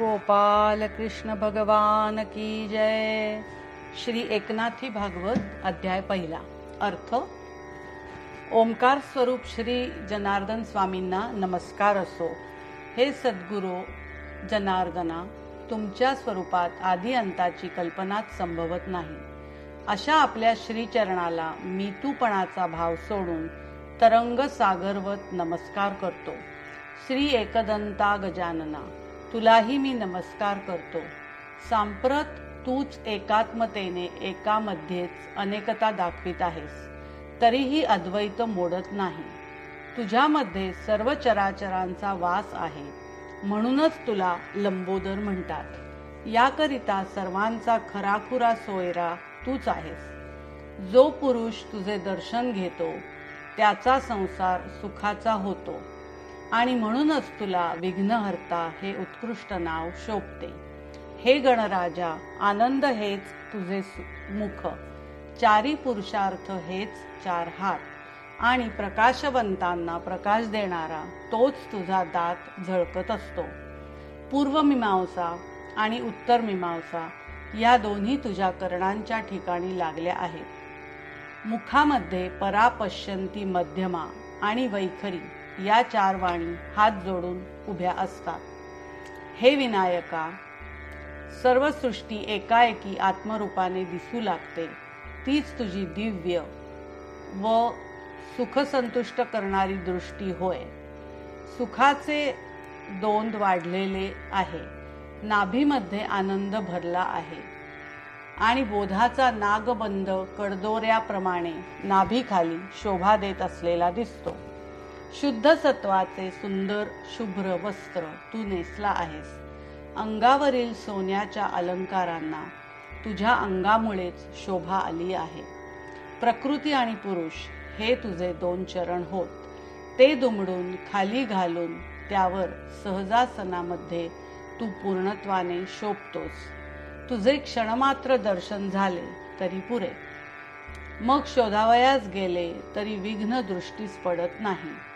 गोपाल कृष्ण भगवान की जय. श्री एकनाथी भागवत अध्याय पहिला. अर्थ ओमकार स्वरूप श्री जनार्दन स्वामींना नमस्कार असो. हे सद्गुरू जनार्दना तुमच्या स्वरूपात आधी अंताची कल्पनाच संभवत नाही. अशा आपल्या श्रीचरणाला मी तूपणाचा भाव सोडून तरंग सागरवत नमस्कार करतो. श्री एकदंता गजानना तुलाही मी नमस्कार करतो. सांप्रत तूच एकात्मतेने एकामध्येच अनेकता दाखवित आहेस. तरीही अद्वैत मोडत नाही. तुझ्यामध्ये सर्व चराचरांचा वास आहे. म्हणूनच तुला लंबोदर म्हणतात. याकरिता सर्वांचा खराखुरा सोयरा तूच आहेस. जो पुरुष तुझे दर्शन घेतो त्याचा संसार सुखाचा होतो. आणि म्हणूनच तुला विघ्नहर्ता हे उत्कृष्ट नाव शोभते. हे गणराजा आनंद हेच तुझे मुख. चारी पुरुषार्थ हेच चार हात. आणि प्रकाशवंतांना प्रकाश देणारा तोच तुझा दात झळकत असतो. पूर्व मीमांसा आणि उत्तर मीमांसा या दोन्ही तुझ्या कर्णांच्या ठिकाणी लागल्या आहेत. मुखामध्ये परापश्यंती मध्यमा आणि वैखरी. या चार वाणी हात जोडून उभ्या असतात. हे विनायका सर्व सृष्टी एकाएकी आत्मरूपाने दिसू लागते. तीच तुझी दिव्य व सुखसंतुष्ट करणारी दृष्टी होय. सुखाचे दोंद वाढलेले आहे. नाभीमध्ये आनंद भरला आहे. आणि बोधाचा नागबंद कडदोऱ्याप्रमाणे नाभीखाली शोभा देत असलेला दिसतो. शुद्ध सत्वाचे सुंदर शुभ्र वस्त्र तू नेसला आहेस. अंगावरील सोन्याच्या अलंकारांना तुझ्या अंगामुळेच शोभा आली आहे. प्रकृती आणि पुरुष हे तुझे दोन चरण होत. ते दुमडून खाली घालून त्यावर सहजासनामध्ये तू पूर्णत्वाने शोभतोस. तुझे क्षणमात्र दर्शन झाले तरी पुरे. मग शोधावयास गेले तरी विघ्न दृष्टीस पडत नाही.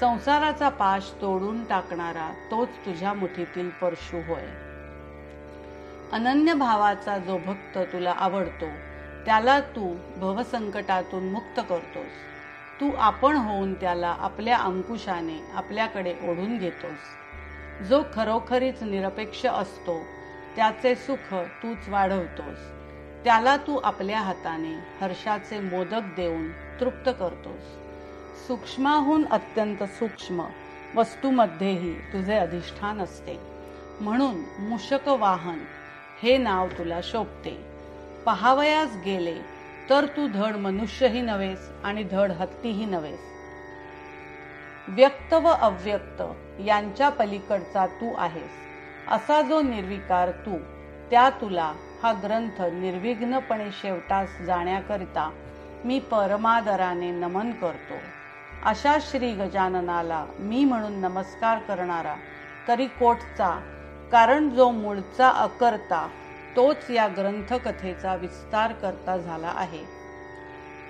संसाराचा पाश तोडून टाकणारा तोच तुझ्या मुठीतील परशु होय. अनन्य भावाचा जो भक्त तुला आवडतो त्याला तू भवसंकटातून मुक्त करतोस. तू आपण होऊन त्याला आपल्या अंकुशाने आपल्याकडे ओढून घेतोस. जो खरोखरीच निरपेक्ष असतो त्याचे सुख तूच वाढवतोस. त्याला तू आपल्या हाताने हर्षाचे मोदक देऊन तृप्त करतोस. सूक्ष्माहून अत्यंत सूक्ष्म वस्तूमध्येही तुझे अधिष्ठान असते. म्हणून मूषक वाहन हे नाव तुला शोभते. पहावयास गेले तर तू धड मनुष्यही नव्हेस आणि धड हत्तीही नव्हेस. व्यक्त व अव्यक्त यांच्या पलीकडचा तू आहेस. असा जो निर्विकार तू त्या तुला हा ग्रंथ निर्विघ्नपणे शेवटास जाण्याकरिता मी परमादराने नमन करतो. अशा श्री गजाननाला मी म्हणून नमस्कार करणारा तरी कोटचा कारण जो मूळचा अकर्ता तोच या ग्रंथकथेचा विस्तार करता झाला आहे.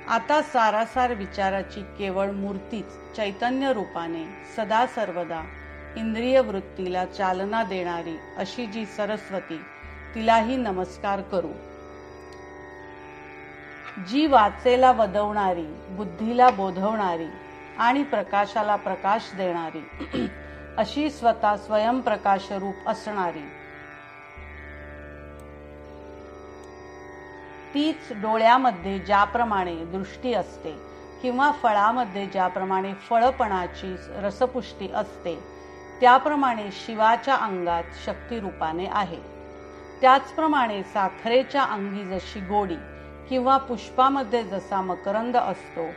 आता सारासार विचाराची केवळ मूर्तीच चैतन्य रूपाने सदा सर्वदा इंद्रिय वृत्तीला चालना देणारी अशी जी सरस्वती तिलाही नमस्कार करू. जी वाचेला वदवणारी बुद्धीला बोधवणारी आणि प्रकाशाला प्रकाश देणारी. अशी स्वतः स्वयंप्रकाश रूप असणारी. तीच डोळ्यामध्ये ज्याप्रमाणे दृष्टी असते किंवा फळामध्ये ज्याप्रमाणे फळपणाची रसपुष्टी असते त्याप्रमाणे शिवाच्या अंगात शक्तिरूपाने आहे. त्याचप्रमाणे साखरेच्या अंगी जशी गोडी किंवा पुष्पामध्ये जसा मकरंद असतो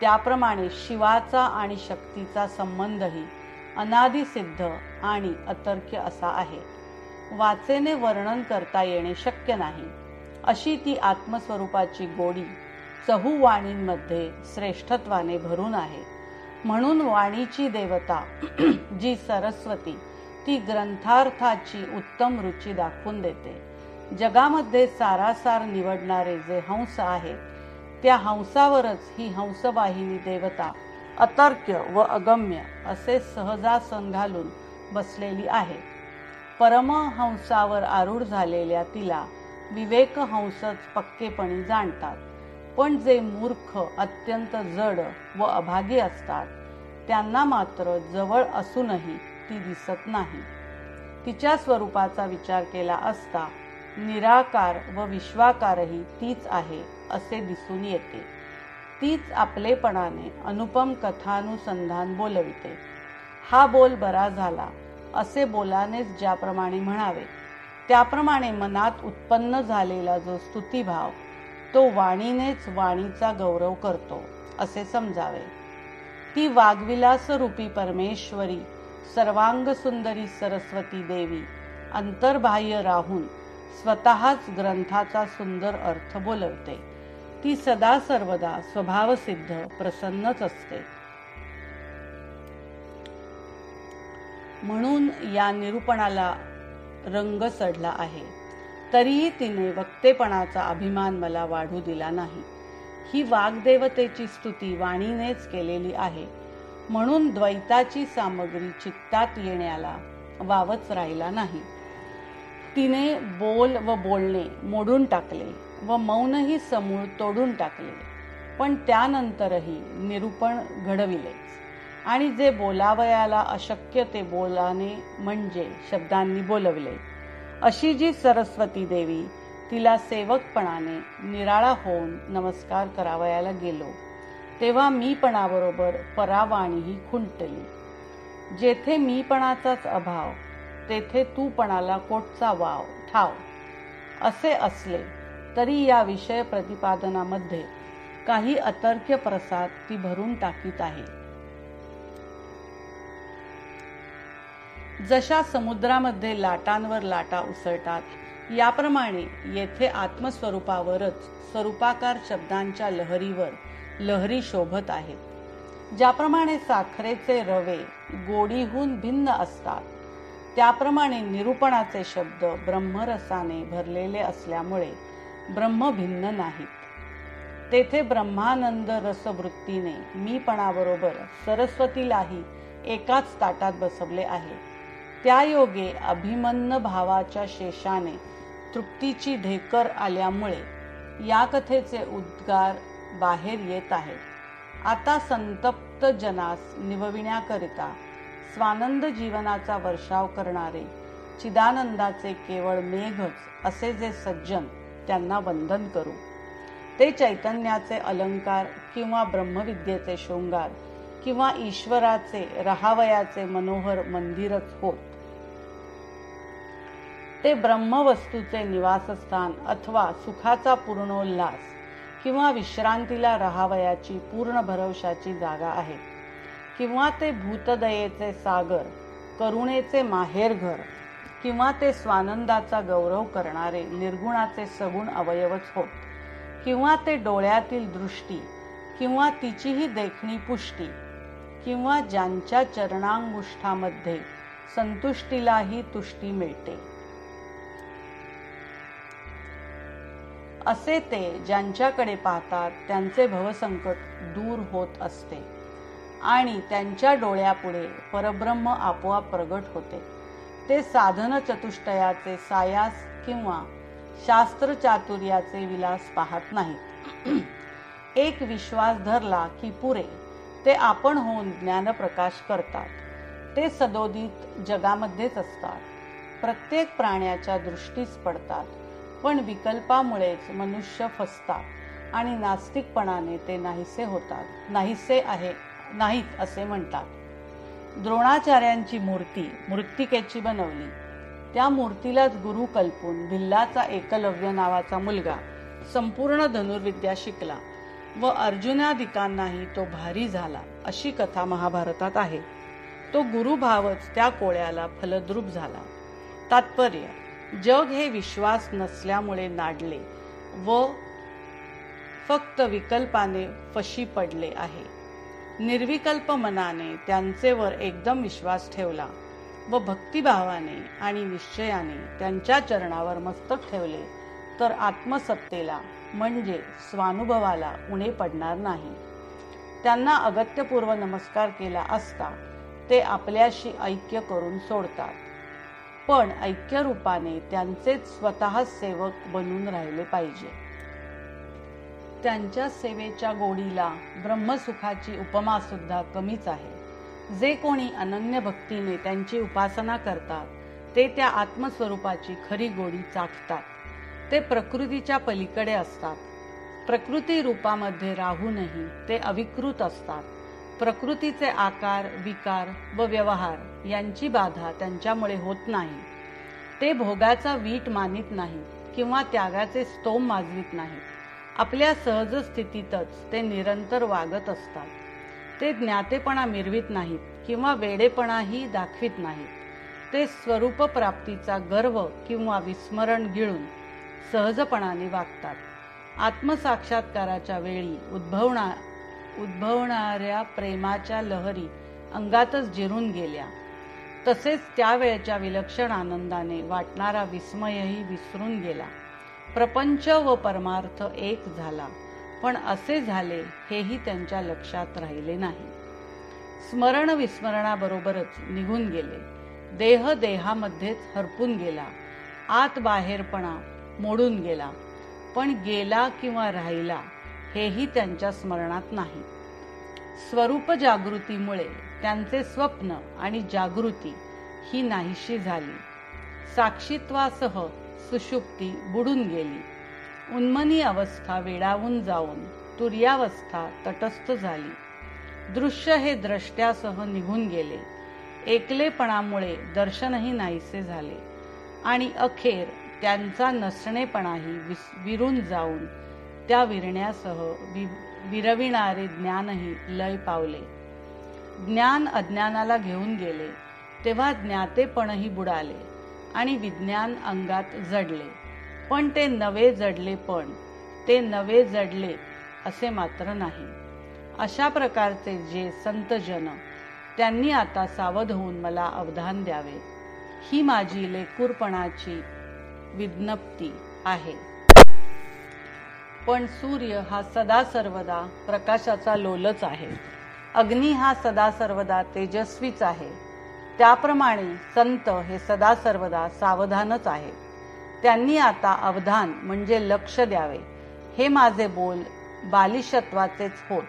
त्याप्रमाणे शिवाचा आणि शक्तीचा संबंधही अनादिसिद्ध आणि अतर्क्य असा आहे. वाचेने वर्णन करता येणे शक्य नाही. अशी ती आत्मस्वरूपाची गोडी चहू वाणींमध्ये श्रेष्ठत्वाने भरून आहे. म्हणून वाणीची देवता जी सरस्वती ती ग्रंथार्थाची उत्तम रुची दाखवून देते. जगामध्ये सारासार निवडणारे जे हंस आहेत त्या हंसावरच ही हंसवाहिनी देवता अतर्क्य व अगम्य असे सहजासन घालून बसलेली आहे. परमहंसावर आरूढ झालेल्या तिला विवेक हंसच पक्केपणी जाणतात. पण जे मूर्ख अत्यंत जड व अभागी असतात त्यांना मात्र जवळ असूनही ती दिसत नाही. तिच्या स्वरूपाचा विचार केला असता निराकार व विश्वाकारही तीच आहे. असे दिसून येते. तीच आपलेपणाने अनुपम कथानुसंधान बोलविते. हा बोल बरा झाला असे बोलानेच ज्याप्रमाणे म्हणावे त्याप्रमाणे मनात उत्पन्न झालेला जो स्तुतिभाव तो वाणीनेच वाणीचा गौरव करतो असे समजावे. ती वाग्विलास रूपी परमेश्वरी सर्वांग सुंदरी सरस्वती देवी अंतर्बाह्य राहून स्वतःच ग्रंथाचा सुंदर अर्थ बोलवते. ती सदा सर्वदा स्वभावसिद्ध प्रसन्नच असते. म्हणून या निरूपणाला रंग चढला आहे. तरीही तिने वक्तेपणाचा अभिमान मला वाढू दिला नाही. ही वाग्देवतेची स्तुती वाणीनेच केलेली आहे. म्हणून द्वैताची सामग्री चित्तात येण्याला वावच राहिला नाही. तिने बोल व बोलणे मोडून टाकले. व मौनही समूळ तोडून टाकले. पण त्यानंतरही निरूपण घडविलेच. आणि जे बोलावयाला अशक्य ते बोलाने म्हणजे शब्दांनी बोलवले. अशी जी सरस्वती देवी तिला सेवकपणाने निराळा होऊन नमस्कार करावयाला गेलो. तेव्हा मीपणाबरोबर परावाणीही खुंटली. जेथे मीपणाचाच अभाव तेथे तूपणाला कोटचा वाव ठाव. असे असले तरी या विषय प्रतिपादनामध्ये काही अतर्क्य प्रसाद ती भरून टाकीत आहे. जशा समुद्रामध्ये लाटांवर लाटा उसळतात याप्रमाणे येथे आत्मस्वरूपावरच स्वरूपाकार शब्दांच्या लहरीवर लहरी शोभत आहेत ज्याप्रमाणे साखरेचे रवे गोडीहून भिन्न असतात त्याप्रमाणे निरूपणाचे शब्द ब्रह्मरसाने भरलेले असल्यामुळे ब्रह्म भिन्न नाहीत. तेथे ब्रह्मानंद रसवृत्तीने मीपणाबरोबर सरस्वतीलाही एकाच ताटात बसवले आहे. त्या योगे अभिमन्न भावाच्या शेषाने तृप्तीची ढेकर आल्यामुळे या कथेचे उद्गार बाहेर येत आहेत. आता संतप्त जनास निवविण्याकरिता स्वानंद जीवनाचा वर्षाव करणारे चिदानंदाचे केवळ मेघच असे जे सज्जन त्यांना वंदन करू. ते चैतन्याचे अलंकार किंवा ब्रह्मविद्येचे शृंगार किंवा ईश्वराचे रहावयाचे मनोहर मंदिरच होत. ते ब्रह्मवस्तूचे निवासस्थान अथवा सुखाचा पूर्णोल्लास किंवा विश्रांतीला रहावयाची पूर्ण भरवशाची जागा आहे. किंवा ते भूतदयेचे सागर करुणेचे माहेरघर किंवा ते स्वानंदाचा गौरव करणारे निर्गुणाचे सगुण अवयवच होत. किंवा ते डोळ्यातील दृष्टी किंवा तिचीही देखणी पुष्टी किंवा ज्यांच्या चरणांगुष्ठामध्ये संतुष्टीलाही तुष्टी मिळते. असे ते ज्यांच्याकडे पाहतात त्यांचे भवसंकट दूर होत असते आणि त्यांच्या डोळ्यापुढे परब्रह्म आपोआप प्रगट होते. ते साधन चतुष्टयाचे सायास किंवा शास्त्र चातुर्याचे विलास पाहत नाहीत. एक विश्वास धरला की पुरे ते आपण होऊन ज्ञानप्रकाश करतात. ते सदोदित जगामध्येच असतात. प्रत्येक प्राण्याच्या दृष्टीस पडतात पण विकल्पामुळेच मनुष्य फसतात आणि नास्तिकपणाने ते नाहीसे होतात नाहीसे आहे नाहीत असे म्हणतात. द्रोणाचार्यांची मूर्ती मृत्तिकेची बनवली. त्या मूर्तीलाच गुरु कल्पून भिल्लाचा एकलव्य नावाचा मुलगा संपूर्ण धनुर्विद्या शिकला व अर्जुनादिकांनाही तो भारी झाला अशी कथा महाभारतात आहे. तो गुरुभावच त्या कोळ्याला फलद्रूप झाला. तात्पर्य जग हे विश्वास नसल्यामुळे नाडले व फक्त विकल्पाने फशी पडले आहे. निर्विकल्प मनाने त्यांचेवर एकदम विश्वास ठेवला व भक्तिभावाने आणि निश्चयाने त्यांच्या चरणावर मस्तक ठेवले तर आत्मसत्तेला म्हणजे स्वानुभवाला उणे पडणार नाही. त्यांना अगत्यपूर्व नमस्कार केला असता ते आपल्याशी ऐक्य करून सोडतात. पण ऐक्यरूपाने त्यांचेच स्वतः सेवक बनून राहिले पाहिजे. त्यांच्या सेवेच्या गोडीला ब्रह्मसुखाची उपमा सुद्धा कमीच आहे. जे कोणी अनन्य भक्तीने त्यांची उपासना करतात ते त्या आत्मस्वरूपाची खरी गोडी चाखतात. ते प्रकृतीच्या पलीकडे असतात. प्रकृती रूपामध्ये राहूनही ते अविकृत असतात. प्रकृतीचे आकार विकार व व्यवहार यांची बाधा त्यांच्यामुळे होत नाही. ते भोगाचा वीट मानित नाही किंवा त्यागाचे स्तोम माजवित नाही आपल्या सहज स्थितीतच ते निरंतर वागत असतात. ते ज्ञातेपणा मिरवित नाहीत किंवा वेडेपणाही दाखवित नाहीत. ते स्वरूप प्राप्तीचा गर्व किंवा विस्मरण गिळून सहजपणाने वागतात. आत्मसाक्षात्काराच्या वेळी उद्भवणा उद्भवणाऱ्या प्रेमाच्या लहरी अंगातच जिरून गेल्या. तसेच त्यावेळच्या विलक्षण आनंदाने वाटणारा विस्मयही विसरून गेला. प्रपंच व परमार्थ एक झाला पण असे झाले हेही त्यांच्या लक्षात राहिले नाही. स्मरण विस्मरणाबरोबरच निघून गेले. देह देहामध्येच हरपून गेला. आत बाहेरपणा मोडून गेला. पण गेला किंवा राहिला हेही त्यांच्या स्मरणात नाही. स्वरूप जागृतीमुळे त्यांचे स्वप्न आणि जागृती ही नाहीशी झाली. साक्षीत्वासह सुषुप्ती बुडून गेली. उन्मनी अवस्था वेडावून जाऊन तुर्यावस्था तटस्थ झाली. दृश्य हे द्रष्ट्यासह निघून गेले. एकलेपणामुळे दर्शनही नाहीसे झाले. आणि अखेर त्यांचा नसणेपणाही विरून जाऊन त्या विरण्यासह विरविणारे ज्ञानही लय पावले. ज्ञान अज्ञानाला घेऊन गेले. तेव्हा ज्ञातेपणही बुडाले. आणि विज्ञान अंगात जडले. पण ते नवे जडले पण. ते नवे जडले असे मात्र नाही. अशा प्रकारचे जे संतजन त्यांनी आता सावध होऊन मला अवधान द्यावे. ही माझी लेकूरपणाची विज्ञप्ती आहे. पण सूर्य हा सदा सर्वदा प्रकाशाचा लोलच आहे. अग्नी हा सदा सर्वदा तेजस्वीच आहे. त्याप्रमाणे संत हे सदा सर्वदा सावधानच आहे. त्यांनी आता अवधान म्हणजे लक्ष द्यावे. हे माझे बोल बालिशत्वाचेच होत.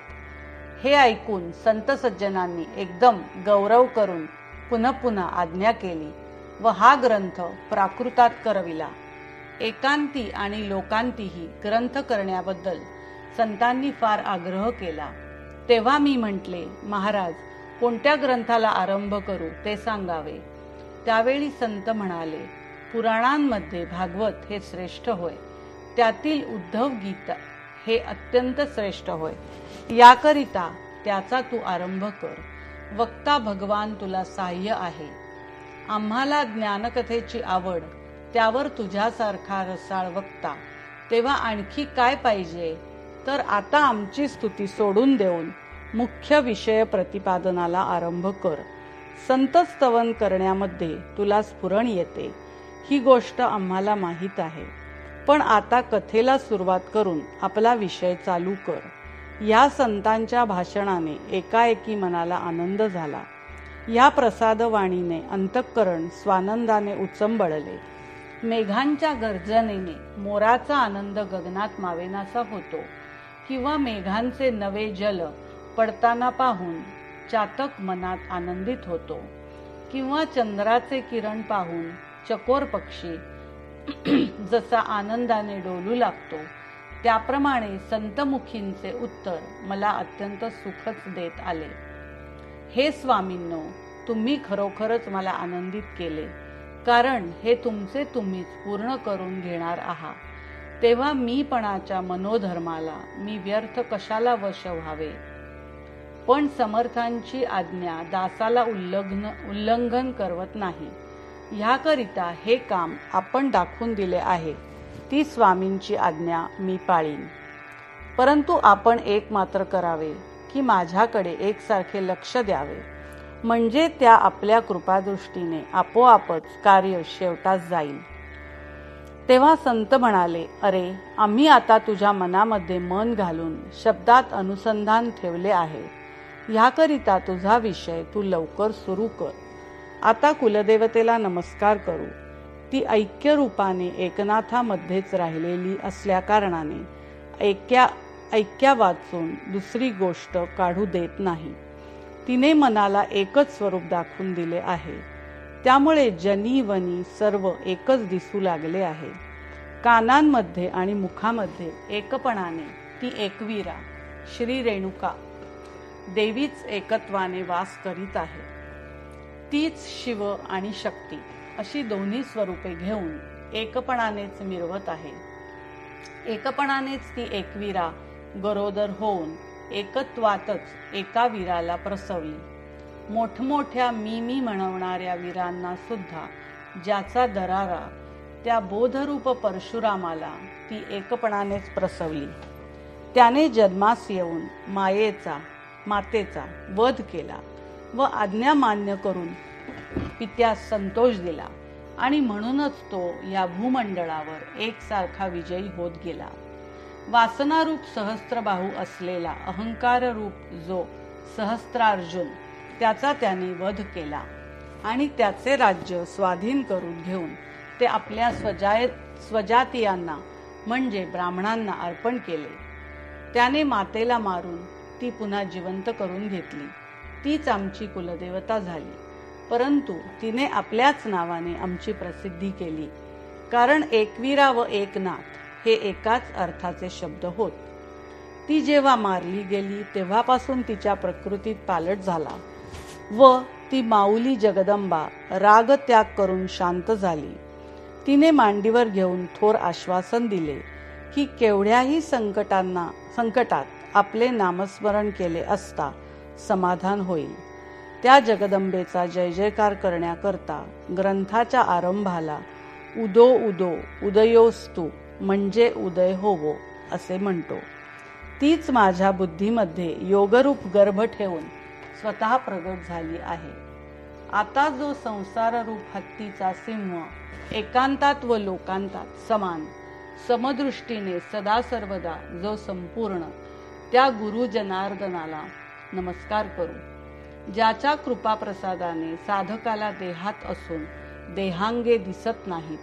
हे ऐकून संत सज्जनांनी एकदम गौरव करून पुन्हा पुन्हा आज्ञा केली व हा ग्रंथ प्राकृतात करविला. एकांती आणि लोकांतीही ग्रंथ करण्याबद्दल संतांनी फार आग्रह केला. तेव्हा मी म्हटले महाराज कोणत्या ग्रंथाला आरंभ करू ते सांगावे. त्यावेळी संत म्हणाले पुराणांमध्ये भागवत हे श्रेष्ठ होय. त्यातील उद्धव गीता हे अत्यंत श्रेष्ठ होय. याकरिता त्याचा तू आरंभ कर. वक्ता भगवान तुला सहाय्य आहे. आम्हाला ज्ञानकथेची आवड त्यावर तुझ्यासारखा रसाळ वक्ता तेव्हा आणखी काय पाहिजे? तर आता आमची स्तुती सोडून देऊन मुख्य विषय प्रतिपादनाला आरंभ कर. संत स्तवन करण्यामध्ये तुला स्फुरण येते. ही गोष्ट आम्हाला माहीत आहे. पण आता कथेला सुरुवात करून आपला विषय चालू कर. या संतांच्या भाषणाने एकाएकी मनाला आनंद झाला. या प्रसादवाणीने अंतःकरण स्वानंदाने उचंबळले. मेघांच्या गर्जनेने मोराचा आनंद गगनात मावेनासा होतो. किंवा मेघांचे नवे जल पडताना पाहून चातक मनात आनंदित होतो. किंवा चंद्राचे किरण पाहून चकोर पक्षी जसा आनंदाने डोलू लागतो त्याप्रमाणे संतमुखींचे उत्तर मला अत्यंत सुखच देत आले. हे स्वामींनो तुम्ही खरोखरच मला आनंदित केले कारण हे तुमचे तुम्हीच पूर्ण करून घेणार आहात तेव्हा मीपणाच्या मनोधर्माला मी व्यर्थ कशाला वश व्हावे? पण समर्थांची आज्ञा दासाला उल्लंघन उल्लंघन करवत नाही. ह्याकरिता हे काम आपण दाखवून दिले आहे. ती स्वामींची आज्ञा मी पाळीन. परंतु आपण एक मात्र करावे की माझ्याकडे एकसारखे लक्ष द्यावे. म्हणजे त्या आपल्या कृपादृष्टीने आपोआपच कार्य शेवटास जाईल. तेव्हा संत म्हणाले अरे आम्ही आता तुझ्या मनामध्ये मन घालून शब्दात अनुसंधान ठेवले आहे. ह्याकरिता तुझा विषय तू लवकर सुरू कर. आता कुलदेवतेला नमस्कार करू. ती ऐक्य रूपाने एकनाथामध्येच राहिलेली असल्या कारणाने ऐक्या ऐक्या वाचून दुसरी गोष्ट काढू देत नाही. तिने मनाला एकच स्वरूप दाखवून दिले आहे. त्यामुळे जनी वनी सर्व एकच दिसू लागले आहे. कानांमध्ये आणि मुखामध्ये एकपणाने ती एकवीरा श्री रेणुका देवीच एकत्वाने वास करीत आहे. तीच शिव आणि शक्ती अशी दोन्ही स्वरूपे घेऊन एकपणानेच मिरवत आहे. एकपणानेच ती एकवीरा गरोदर होऊन एकत्वातच एका वीराला प्रसवली मोठमोठ्या मी मी म्हणवणाऱ्या वीरांना सुद्धा ज्याचा दरारा त्या बोधरूप परशुरामाला ती एकपणानेच प्रसवली त्याने जन्मास येऊन मायेचा मातेचा वध केला व आज्ञा मान्य करून पित्यास संतोष दिला. आणि म्हणूनच तो या भूमंडळावर एकसारखा विजयी होत गेला. वासनारूप सहस्त्रबाहू असलेला अहंकार रूप जो सहस्त्रार्जुन त्याचा त्याने वध केला आणि त्याचे राज्य स्वाधीन करून घेऊन ते आपल्या स्वजाय स्वजातीयांना म्हणजे ब्राह्मणांना अर्पण केले. त्याने मातेला मारून ती पुन्हा जिवंत करून घेतली. तीच आमची कुलदेवता झाली. परंतु तिने आपल्याच नावाने आमची प्रसिद्धी केली. कारण एकवीरा व एकनाथ हे एकाच अर्थाचे शब्द होत. ती जेव्हा मारली गेली तेव्हापासून तिच्या प्रकृतीत पालट झाला व ती माऊली जगदंबा राग त्याग करून शांत झाली. तिने मांडीवर घेऊन थोर आश्वासन दिले की केवढ्याही संकटांना संकटात आपले नामस्मरण केले असता समाधान होईल. त्या जगदंबेचा जय जयकार करण्याकरता ग्रंथाच्या आरंभाला उदो उदो उदयोस्तू म्हणजे उदय होवो असे म्हणतो. तीच माझ्या बुद्धीमध्ये योगरूप गर्भ ठेवून स्वतः प्रगट झाली आहे. आता जो संसार रूप हत्तीचा सिंह एकांतात व लोकांतात समान समदृष्टीने सदा सर्वदा जो संपूर्ण त्या गुरु जनार्दनाला नमस्कार करू. ज्याच्या कृपा प्रसादाने साधकाला देहात असून देहांगे दिसत नाहीत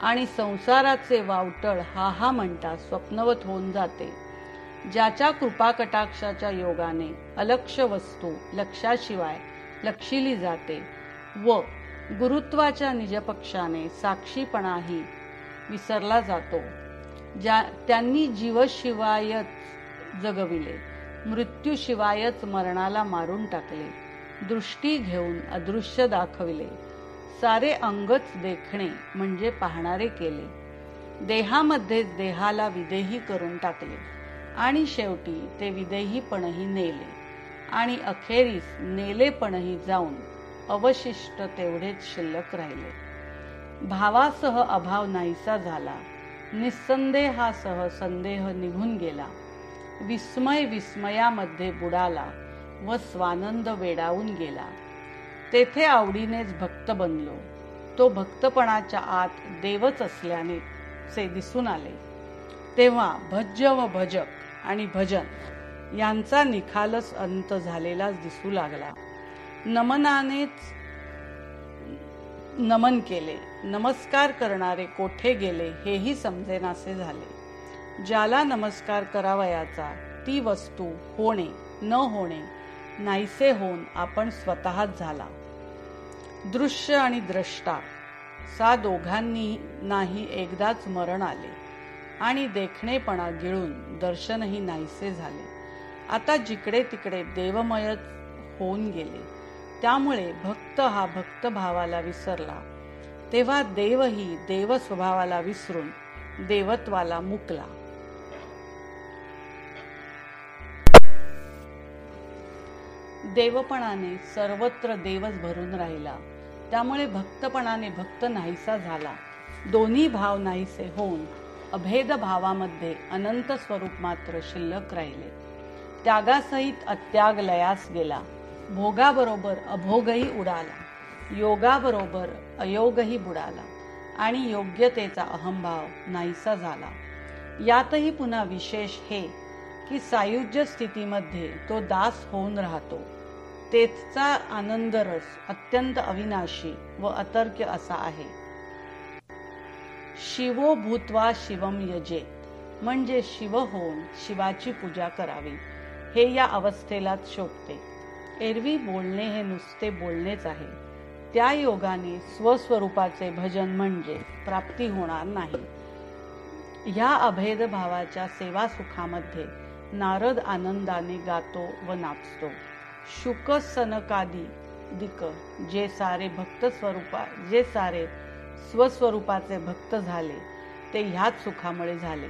आणि संसाराचे वावटळ हा हा म्हणता स्वप्नवत होऊन जाते. ज्याच्या कृपा कटाक्षाच्या योगाने अलक्ष वस्तू लक्षाशिवाय लक्षिली जाते व गुरुत्वाच्या निजपक्षाने साक्षीपणाही विसरला जातो. ज्या त्यांनी जीवशिवायच जगविले. मृत्यूशिवायच मरणाला मारून टाकले. दृष्टी घेऊन अदृश्य दाखविले. सारे अंगच देखणे म्हणजे पाहणारे केले. देहामध्येच देहाला विदेही करून टाकले. आणि शेवटी ते विदेहीपणही नेले. आणि अखेरीस नेलेपणही जाऊन अवशिष्ट तेवढेच शिल्लक राहिले. भावासह अभाव नाहीसा झाला. निसंदेहासह संदेह निघून गेला. विस्मय विस्मयामध्ये बुडाला व स्वानंद वेडावून गेला. तेथे आवडीनेच भक्त बनलो. तो भक्तपणाच्या आत देवच असल्याने से दिसून आले. तेव्हा भज्य व भजक आणि भजन यांचा निखालस अंत झालेला दिसू लागला. नमनानेच नमन केले. नमस्कार करणारे कोठे गेले हेही समजेनासे झाले. ज्याला नमस्कार करावयाचा ती वस्तू होणे न होणे नाहीसे होऊन आपण स्वतःच झाला. दृश्य आणि द्रष्टा सा दोघांनी नाही एकदाच मरण आले आणि देखणेपणा गिळून दर्शनही नाहीसे झाले. आता जिकडे तिकडे देवमयच होऊन गेले. त्यामुळे भक्त हा भक्त भावाला विसरला. तेव्हा देवही देव स्वभावाला विसरून देवत्वाला मुकला. देवपणाने सर्वत्र देवच भरून राहिला. त्यामुळे भक्तपणाने भक्त नाहीसा झाला. दोन्ही भाव नाहीसे होऊन अभेद भावामध्ये अनंत स्वरूप मात्र शिल्लक राहिले. त्यागासहित अत्याग लयास गेला. भोगाबरोबर अभोगही उडाला. योगाबरोबर अयोगही बुडाला. आणि योग्यतेचा अहंभाव नाहीसा झाला. यातही पुन्हा विशेष हे की सायुज्य स्थितीमध्ये तो दास होऊन राहतो. तेथचा आनंद रस अत्यंत अविनाशी व अतर्क्य असा आहे. शिवो भूतवा शिवम यजे म्हणजे शिव होऊन शिवाची पूजा करावी हे या अवस्थेलाच शोभते. एरवी बोलणे हे नुसते बोलणेच आहे. त्या योगाने स्वस्वरूपाचे भजन म्हणजे प्राप्ती होणार नाही. ह्या अभेद भावाच्या सेवा सुखामध्ये नारद आनंदाने गातो व नाचतो. शुक सनकादी दिक जे सारे भक्त स्वरूपा जे सारे स्वस्वरूपाचे भक्त झाले ते ह्याच सुखामुळे झाले.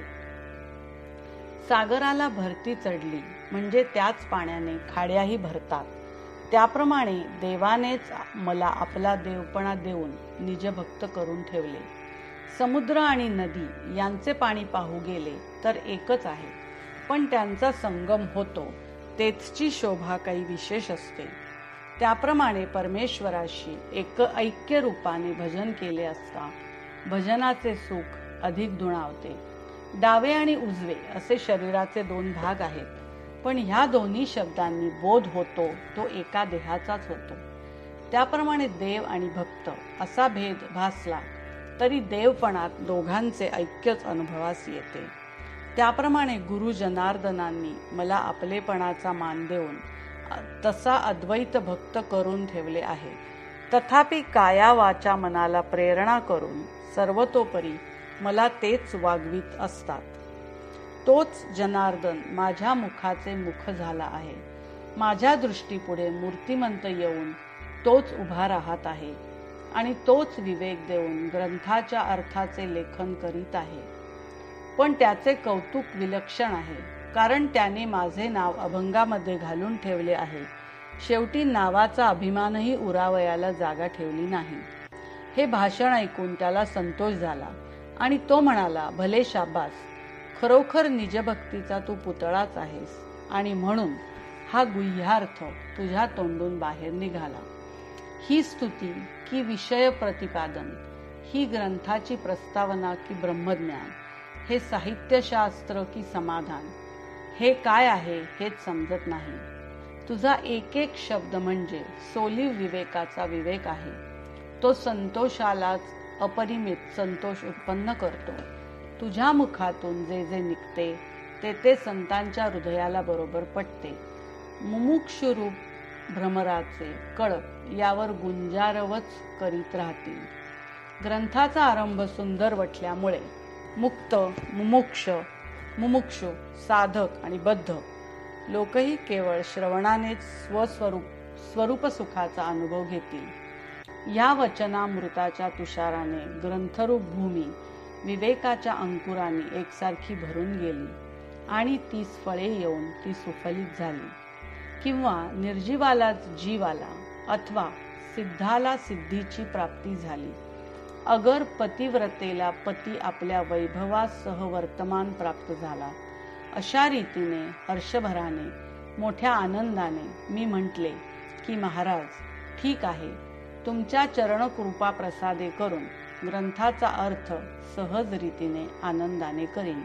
सागराला भरती चढली म्हणजे त्याच पाण्याने खाड्याही भरतात. त्याप्रमाणे देवानेच मला आपला देवपणा देऊन निजभक्त करून ठेवले. समुद्र आणि नदी यांचे पाणी पाहू गेले तर एकच आहे. पण त्यांचा संगम होतो. तेथची शोभा काही विशेष असते. त्याप्रमाणे परमेश्वराशी एक ऐक्य रूपाने भजन केले असता भजनाचे सुख अधिक दुणावते. डावे आणि उजवे असे शरीराचे दोन भाग आहेत पण ह्या दोन्ही शब्दांनी बोध होतो तो एका देहाचाच होतो. त्याप्रमाणे देव आणि भक्त असा भेद भासला तरी देवपणात दोघांचे ऐक्यच अनुभवास येते. त्याप्रमाणे गुरु जनार्दनांनी मला आपलेपणाचा मान देऊन तसा अद्वैत भक्त करून ठेवले आहे. तथापि काया वाचा मनाला प्रेरणा करून सर्वतोपरी मला तेच वागवीत असतात. तोच जनार्दन माझ्या मुखाचे मुख झाला आहे. माझ्या दृष्टीपुढे मूर्तिमंत येऊन तोच उभा राहत आहे आणि तोच विवेक देऊन ग्रंथाच्या अर्थाचे लेखन करीत आहे. पण त्याचे कौतुक विलक्षण आहे कारण त्याने माझे नाव अभंगामध्ये घालून ठेवले आहे. शेवटी नावाचा अभिमानही उरावयाला जागा ठेवली नाही. हे भाषण ऐकून त्याला संतोष झाला आणि तो म्हणाला भले शाबास खरोखर निजभक्तीचा तू पुतळाच आहेस आणि म्हणून हा गुह्यार्थ तुझ्या तोंडून बाहेर निघाला. ही स्तुती की विषय प्रतिपादन ही ग्रंथाची प्रस्तावना की ब्रह्मज्ञान हे साहित्यशास्त्र की समाधान? हे काय आहे हेच समजत नाही. तुझा एक एक शब्द म्हणजे सोलीव विवेकाचा विवेक आहे. तो संतोषालाच अपरिमित संतोष उत्पन्न करतो. तुझ्या मुखातून जे जे निघते ते ते संतांच्या हृदयाला बरोबर पटते. मुमुक्षुरूप भ्रमराचे कळप यावर गुंजारवच करीत राहतील. ग्रंथाचा आरंभ सुंदर वटल्यामुळे मुक्त मुमुक्ष मुमुक्षु साधक आणि बद्ध. लोकही केवळ श्रवणानेच स्वस्वरूप स्वरूप सुखाचा अनुभव घेतील. या वचनामृताच्या तुषाराने ग्रंथरूप भूमी विवेकाच्या अंकुराने एकसारखी भरून गेली आणि ती फळे येऊन ती सुफलित झाली. किंवा निर्जीवालाच जीवाला अथवा सिद्धाला सिद्धीची प्राप्ती झाली. अगर पतिव्रतेला पती आपल्या वैभवासह वर्तमान प्राप्त झाला अशा रीतीने हर्षभराने मोठ्या आनंदाने मी म्हटले की महाराज ठीक आहे. तुमच्या चरणकृपा प्रसादे करून ग्रंथाचा अर्थ सहज रीतीने आनंदाने करीन.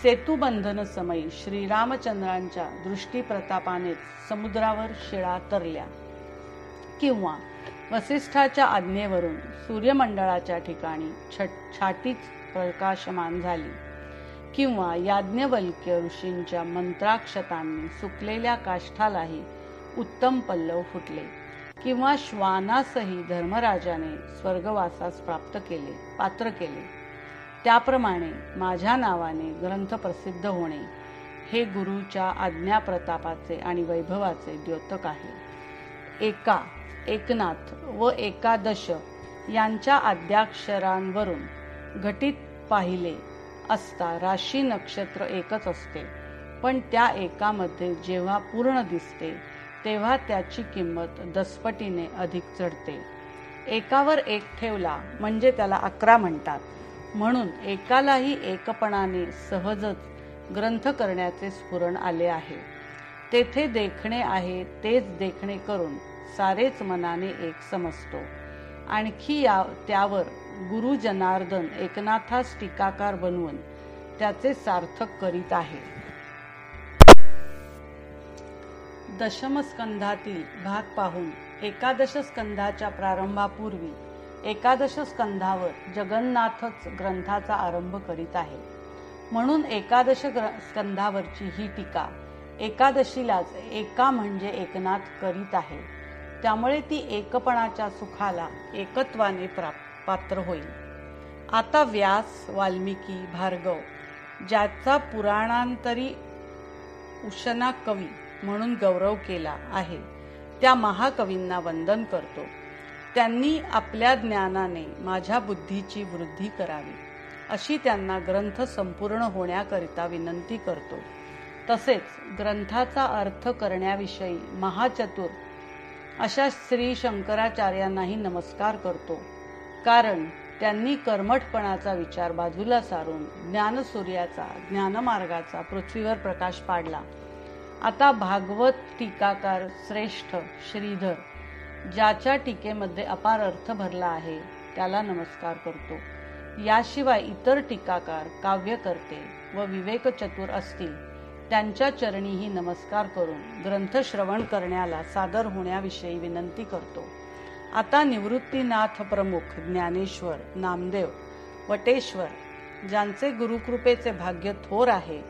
सेतुबंधन समयी श्रीरामचंद्रांच्या दृष्टीप्रतापानेच समुद्रावर शिळा तरल्या किंवा वसिष्ठाच्या आज्ञेवरून सूर्यमंडळाच्या ठिकाणी छाटीच प्रकाशमान झाली. किंवा याज्ञवल्क्य ऋषींच्या मंत्राक्षतांनी सुकलेल्या काष्ठालाही उत्तम पल्लव फुटले किंवा श्वानासही धर्मराजाने स्वर्गवासास प्राप्त केले पात्र केले. त्याप्रमाणे माझ्या नावाने ग्रंथ प्रसिद्ध होणे हे गुरुच्या आज्ञाप्रतापाचे आणि वैभवाचे द्योतक आहे. एका एकनाथ व एकादश यांच्या आद्याक्षरांवरून घटित पाहिले असता राशी नक्षत्र एकच असते. पण त्या एकामध्ये जेव्हा पूर्ण दिसते तेव्हा त्याची किंमत दसपटीने अधिक चढते. एकावर एक ठेवला म्हणजे त्याला अकरा म्हणतात. म्हणून एकालाही एकपणाने सहजच ग्रंथ करण्याचे स्फुरण आले आहे. तेथे देखणे आहे तेच देखणे करून सारेच मनाने एक समजतो. आणखी या त्यावर गुरु जनार्दन एकनाथास टीकाकार बनवून त्याचे सार्थक करीत आहे. दशमस्कंधातील भाग पाहून एकादश स्कंधाच्या प्रारंभापूर्वी एकादश स्कंधावर जगन्नाथच ग्रंथाचा आरंभ करीत आहे. म्हणून एकादश स्कंधावरची ही टीका एकादशीलाच एका म्हणजे एकनाथ करीत आहे. त्यामुळे ती एकपणाच्या सुखाला एकत्वाने पात्र होईल. आता व्यास वाल्मिकी भार्गव ज्याचा पुराणांतरी उशना कवी म्हणून गौरव केला आहे त्या महाकवींना वंदन करतो. त्यांनी आपल्या ज्ञानाने माझ्या बुद्धीची वृद्धी करावी अशी त्यांना ग्रंथ संपूर्ण होण्याकरिता विनंती करतो. तसेच ग्रंथाचा अर्थ करण्याविषयी महाचतुर अशा श्री शंकराचार्यांनाही नमस्कार करतो. कारण त्यांनी कर्मठपणाचा विचार बाजूला सारून ज्ञानसूर्याचा ज्ञानमार्गाचा पृथ्वीवर प्रकाश पाडला. आता भागवत टीकाकार श्रेष्ठ श्रीधर ज्याच्या टीकेमध्ये अपार अर्थ भरला आहे त्याला नमस्कार करतो. याशिवाय इतर टीकाकार काव्य करते व विवेक चतुर असतील त्यांच्या चरणीही नमस्कार करून ग्रंथ श्रवण करण्याला सादर होण्याविषयी विनंती करतो. आता निवृत्तीनाथ प्रमुख ज्ञानेश्वर नामदेव वटेश्वर ज्यांचे गुरुकृपेचे भाग्य थोर आहे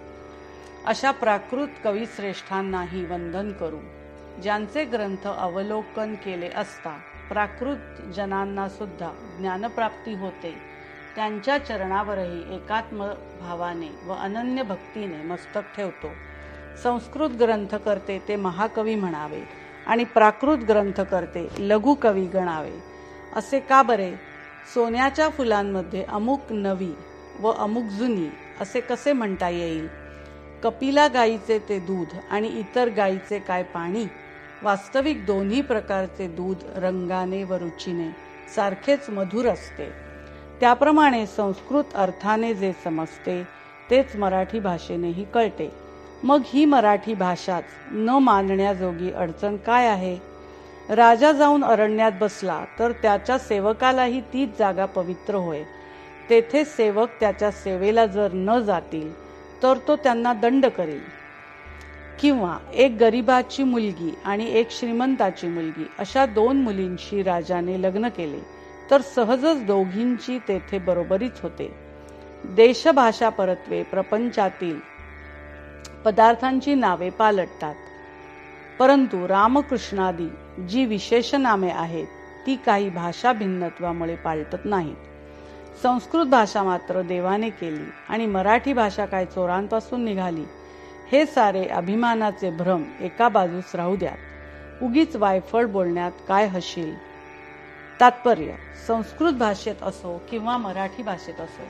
अशा प्राकृत कवीश्रेष्ठांनाही वंदन करू. ज्यांचे ग्रंथ अवलोकन केले असता प्राकृत जनांना सुद्धा ज्ञानप्राप्ती होते त्यांच्या चरणावरही एकात्म भावाने व अनन्य भक्तीने मस्तक ठेवतो. संस्कृत ग्रंथ करते ते महाकवी म्हणावे आणि प्राकृत ग्रंथ करते लघु कवी गणावे. असे का बरे? सोन्याच्या फुलांमध्ये अमुक नवी व अमुक जुनी असे कसे म्हणता येईल? कपिला गाईचे ते दूध आणि इतर गाईचे काय पाणी? वास्तविक दोन्ही प्रकारचे दूध रंगाने व रुचीने सारखेच मधुर असते. त्याप्रमाणे संस्कृत अर्थाने जे समजते तेच मराठी भाषेनेही कळते. मग ही मराठी भाषाच न मानण्याजोगी अडचण काय आहे? राजा जाऊन अरण्यात बसला तर त्याच्या सेवकालाही तीच जागा पवित्र होय. तेथे सेवक त्याच्या सेवेला जर न जातील तर तो त्यांना दंड करेल. किंवा एक गरीबाची मुलगी आणि एक श्रीमंताची मुलगी अशा दोन मुलींशी राजाने लग्न केले. तर सहजच दोघींची तेथे बरोबरीच होते. देशभाषा परत्वे प्रपंचातील पदार्थांची नावे पालटतात. परंतु रामकृष्णादी जी विशेष नामे आहेत ती काही भाषा भिन्नत्वामुळे पालटत नाहीत. संस्कृत भाषा मात्र देवाने केली आणि मराठी भाषा काय चोरांपासून निघाली हे सारे अभिमानाचे भ्रम एका बाजूस राहू द्यात. उगीच वायफळ बोलण्यात काय हशील? तात्पर्य संस्कृत भाषेत असो किंवा मराठी भाषेत असो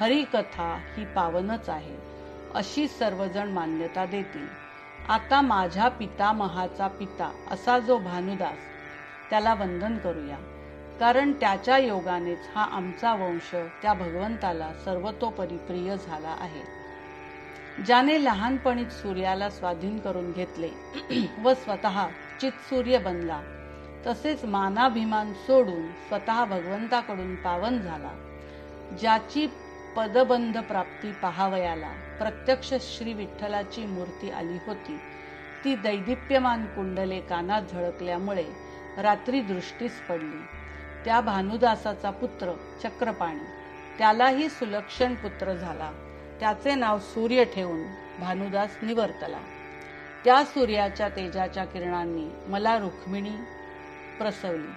हरिकथा ही पावनच आहे अशी सर्वजण मान्यता देतील. आता माझ्या पितामहाचा पिता असा जो भानुदास त्याला वंदन करूया. कारण त्याच्या योगानेच हा आमचा वंश त्या भगवंताला सर्वतोपरी प्रिय झाला आहे. ज्याने लहानपणीच सूर्याला स्वाधीन करून घेतले व स्वतः चितसूर्य बनला तसेच मानाभिमान सोडून स्वतः भगवंताकडून पावन झाला. ज्याची पदबंध प्राप्ती पहावयाला प्रत्यक्ष श्री विठ्ठलाची मूर्ती आली होती. ती दैदिप्यमान कुंडले कानात झळकल्यामुळे रात्री दृष्टीस पडली. त्या भानुदासाचा पुत्र चक्रपाणी त्यालाही सुलक्षण पुत्र झाला. त्याचे नाव सूर्य ठेवून भानुदास निवर्तला. त्या सूर्याच्या तेजाच्या किरणांनी मला रुक्मिणी प्रसवली.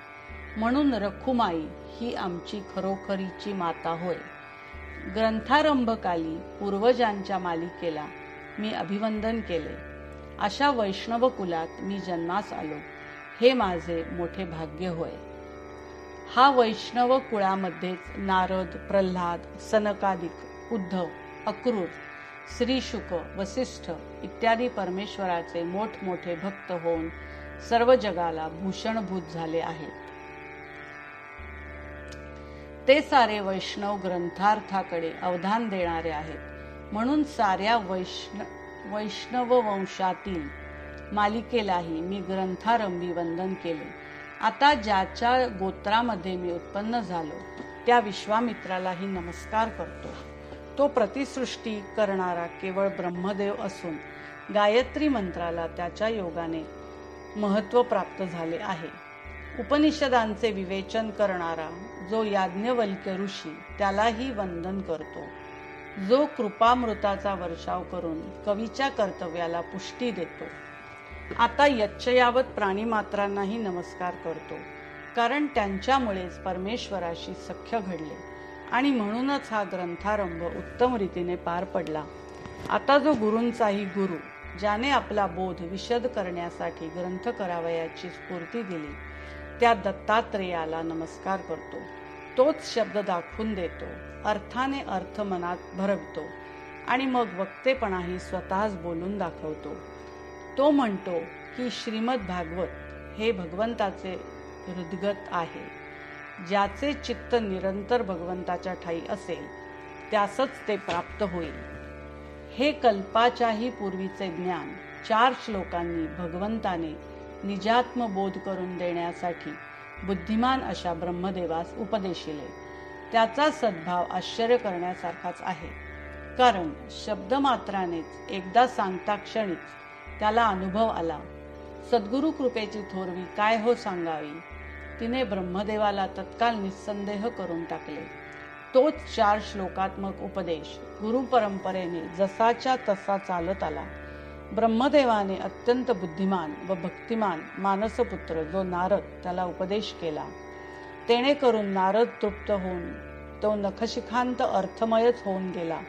म्हणून रखुमाई ही आमची खरोखरीची माता होय. ग्रंथारंभकाली पूर्वजांच्या मालिकेला मी अभिवंदन केले. अशा वैष्णव कुलात मी जन्मास आलो. हे माझे मोठे भाग्य होय. हा वैष्णव कुळामध्येच नारद प्रल्हाद सनकादिक उद्धव अक्रूर श्रीशुक वसिष्ठ इत्यादी परमेश्वराचे मोठमोठे भक्त होऊन सर्व जगाला भूषणभूत झाले आहेत ते सारे वैष्णव ग्रंथार्थाकडे अवधान देणारे आहेत. म्हणून साऱ्या वैष्ण वैष्णव वंशातील मालिकेलाही मी ग्रंथारंभी वंदन केले. आता ज्याच्या गोत्रामध्ये मी उत्पन्न झालो त्या विश्वामित्रालाही नमस्कार करतो. तो प्रतिसृष्टी करणारा केवळ ब्रह्मदेव असून गायत्री मंत्राला त्याच्या योगाने महत्त्व प्राप्त झाले आहे. उपनिषदांचे विवेचन करणारा जो याज्ञवल्क्य ऋषी त्यालाही वंदन करतो. जो कृपामृताचा वर्षाव करून कवीच्या कर्तव्याला पुष्टी देतो. आता यच्चयावत प्राणीमात्रांनाही नमस्कार करतो. कारण त्यांच्यामुळेच परमेश्वराशी सख्य घडले आणि म्हणूनच हा ग्रंथारंभ उत्तम रीतीने पार पडला. आता जो गुरूंचाही गुरु ज्याने आपला बोध विशद करण्यासाठी ग्रंथ करावयाची स्फूर्ती दिली त्या दत्तात्रेयाला नमस्कार करतो. तोच शब्द दाखवून देतो. अर्थाने अर्थ मनात भरवतो आणि मग वक्तेपणाही स्वतःच बोलून दाखवतो. तो म्हणतो की श्रीमद भागवत हे भगवंताचे हृदगत आहे. ज्याचे चित्त निरंतर भगवंताच्या ठाई असेल त्यासच ते प्राप्त होईल. हे कल्पाच्याही पूर्वीचे ज्ञान चार श्लोकांनी भगवंताने निजात्मबोध करून देण्यासाठी बुद्धिमान अशा ब्रह्मदेवास उपदेशिले. त्याचा सद्भाव आश्चर्य करण्यासारखाच आहे. कारण शब्दमात्रानेच एकदा सांगता क्षणीच त्याला अनुभव आला. सद्गुरु कृपेची थोरवी काय हो सांगावी? तिने ब्रह्मदेवाला तत्काल निसंदेह करून टाकले. तोच चार श्लोकात्मक उपदेश गुरु परंपरेने जसाच्या तसा चालत आला. ब्रह्मदेवाने अत्यंत बुद्धिमान व भक्तिमान मानसपुत्र जो नारद त्याला उपदेश केला. तेणे करून नारद तृप्त होऊन तो नखशिखांत अर्थमयच होऊन गेला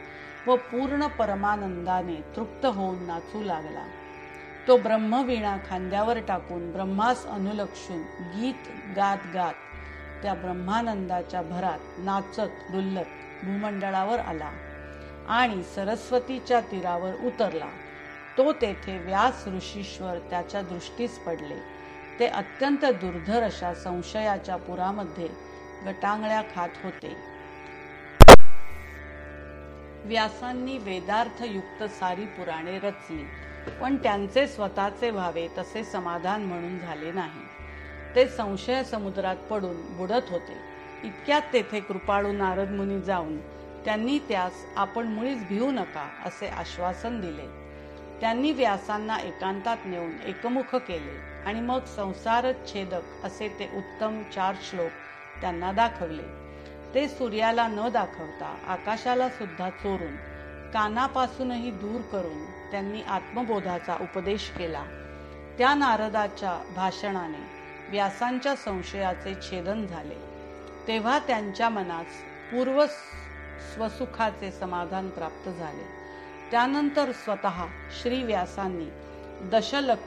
व पूर्ण परमानंदाने तृप्त होऊन नाचू लागला. तो ब्रह्मवीणा खांद्यावर टाकून ब्रह्मास अनुलक्षून गीत गात गात त्या ब्रह्मानंदाच्या भरात नाचत डुल्लत भूमंडळावर आला आणि सरस्वतीच्या तीरावर उतरला. तो तेथे व्यास ऋषीश्वर त्याच्या दृष्टीस पडले. ते अत्यंत दुर्धर अशा संशयाच्या पुरामध्ये गटांगळ्या खात होते. व्यासांनी वेदार्थयुक्त सारी पुराणे रचली पण त्यांचे स्वतःचे व्हावे तसे समाधान म्हणून झाले नाही. ते संशय समुद्रात पडून बुडत होते. इतक्यात तेथे कृपाळू नारद मुनी जाऊन त्यांनी त्यास आपण मुळीच भिवू नका असे आश्वासन दिले. त्यांनी व्यासांना एकांतात नेऊन एकमुख केले आणि मग संसार छेदक असे ते उत्तम चार श्लोक त्यांना दाखवले. ते सूर्याला न दाखवता आकाशाला सुद्धा चोरून कानापासूनही दूर करून त्यांनी आत्मबोधाचा उपदेश केला. त्या नारदाच्या भाषणाने व्यासांच्या संशयाचे छेदन झाले. तेव्हा त्यांच्या मनास पूर्व स्वसुखाचे समाधान प्राप्त झाले. त्यानंतर स्वतः श्री व्यासांनी दशलक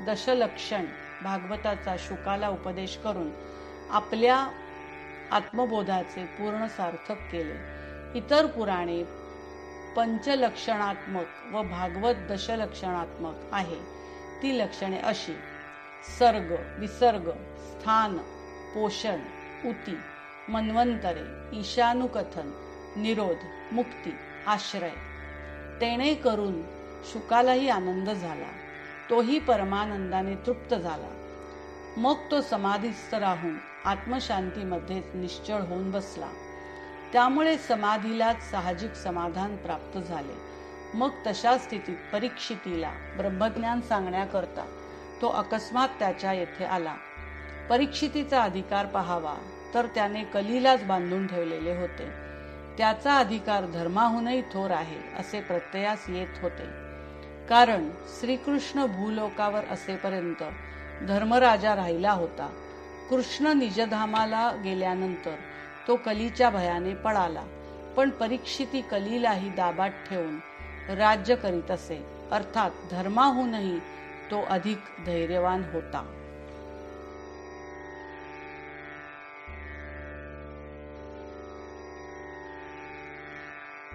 दशलक्षण भागवताचा शुकाला उपदेश करून आपल्या आत्मबोधाचे पूर्ण सार्थक केले. इतर पुराणे पंचलक्षणात्मक व भागवत दशलक्षणात्मक आहे. ती लक्षणे अशी. सर्ग विसर्ग स्थान पोषण उती मन्वंतरे ईशानुकथन निरोध मुक्ती आश्रय. तेणे करून शुकालाही आनंद झाला. तोही परमानंदाने तृप्त झाला. मग तो समाधीस्थ राहून आत्मशांतीमध्येच निश्चळ होऊन बसला. त्यामुळे समाधीलाच साहजिक समाधान प्राप्त झाले. मग तशा स्थितीत परीक्षितीला ब्रह्मज्ञान सांगण्याकरता तो अकस्मात त्याच्या येथे आला. परीक्षितीचा अधिकार पहावा तर त्याने कलीलाच बांधून ठेवलेले होते. त्याचा अधिकार धर्माहूनही थोर आहे असे प्रत्ययास येत होते. कारण श्रीकृष्ण भूलोकावर असेपर्यंत धर्मराजा राहिला होता. कृष्ण निजधामाला गेल्यानंतर तो कलीच्या भयाने पळाला पण परीक्षिती कलीलाही दाबात ठेवून राज्य करीत असे. अर्थात धर्माहूनही तो अधिक धैर्यवान होता.